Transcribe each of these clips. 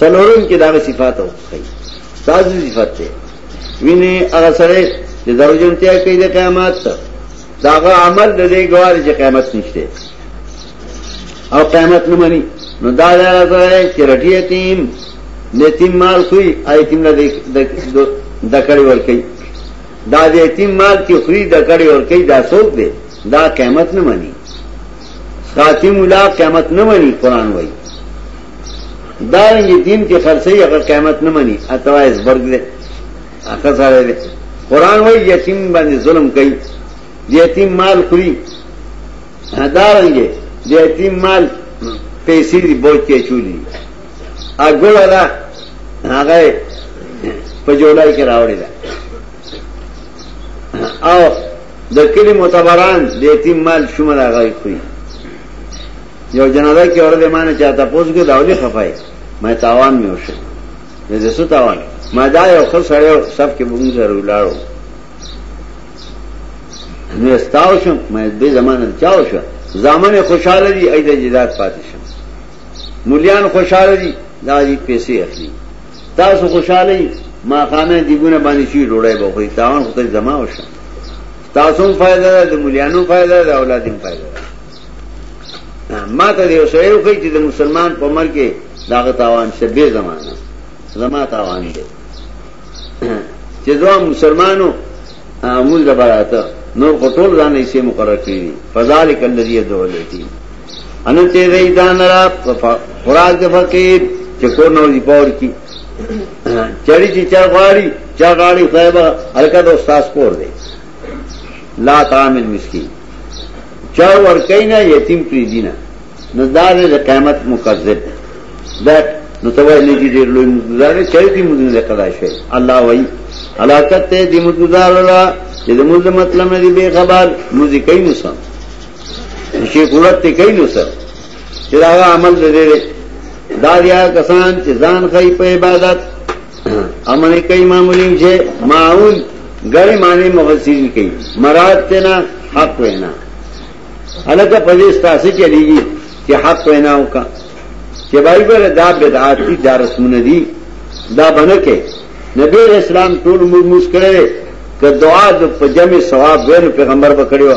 سلورم کې دا صفات او خی سازي صفات ته ویني هغه سره د دروژنتیا کوي د قیامت داغه عمل د دې ګوار چې قیامت نشته او قیامت نه مانی نو دا دا سره چې رټی یتیم یتیم مال کوي ایتیم نه د کړي ور کوي دا د یتیم مال کې خوري د کړي ور کوي دا څوک دی دا قیامت نه مانی خاتم الله قیامت نه مانی قران وایي دارنګ دین کې خرڅي اگر قیامت نه مني اته اس برګ دې اته سره دې قران وایي یتیم باندې ظلم کوي یتیم مال خوري دارنګ یتیم مال پیسې دی بوج کې چولي اګور را هغه په جوړای کې راوړی دا او د کلی متبران د یتیم مال شومره غوي کوي یو جنازه کې اورل مانه چاته پوسګو داولي خفای ما تاوان مې وشه نه زه سو تاوان ما دا یو خو سره سب کې بوم سره ولاړو نو استاو شم مې به زمانه چاو شو زمانه خوشاله دي اې د جداد پاتې شم مليان خوشاله دي دا دي پیسې اخلي تاسو خوشاله ما خانه دیګونه باندې شي روړای به خو تاوان خو ته جمع وشه تاسو فائدہ ده مليانو فائدہ ده اولادین فائدہ ده ما ته یو سره یو کوي چې د مسلمان په عمر کې داغه تاوان شه به زمانہ زما تاوان دی چې دوه مسلمانو موږ لپاره نور قطول ځان یې سیم مقرر کړی فذالک الذی یدولتی ان ته دې دان را خوراک د فقیر چې کو نو دی پور کی چړی چې چا غاری چا غاری صاحب الکد استاد کور دی لا تعامل مسکین چا ور کینا یتیم پری دینا نزدار قیامت مکذب دا نو ته وایې چې ډېر لوی مزګزار چې دې مزګزار قضا شي الله وایي علاقت ته دې مزګزار الله چې د موږ مطلب نه دی به خبر موږ کوي نو سم شي قوت ته کوي نو سم چې دا عمل دې دا بیا کسان چې ځان کوي په عبادت امنه کوي معمولین چې معون غری معنی مفسرین کوي مراد ته نه حق وینا الګه پدې ستاسو چلیږي چې حق وینا وکړه چې بای ګره دا بدعات دي دا رسمونه دي دا بنکه نبی اسلام ټول موږ کړي ک دعا د پجمه ثواب وین پیغمبر بکړیو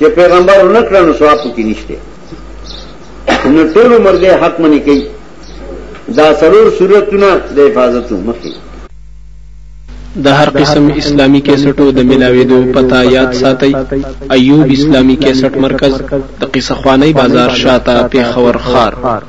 چې پیغمبر نه کړنو ثواب کې نشته نو ټول عمر دې حق منی کوي دا سرور صورتونه د حفاظت مخې د هر قسم اسلامی کیسټو د ملاويدو پتا یاد ساتي ایوب اسلامی کیسټ مرکز د قصه خوانی بازار شاته پیښور خار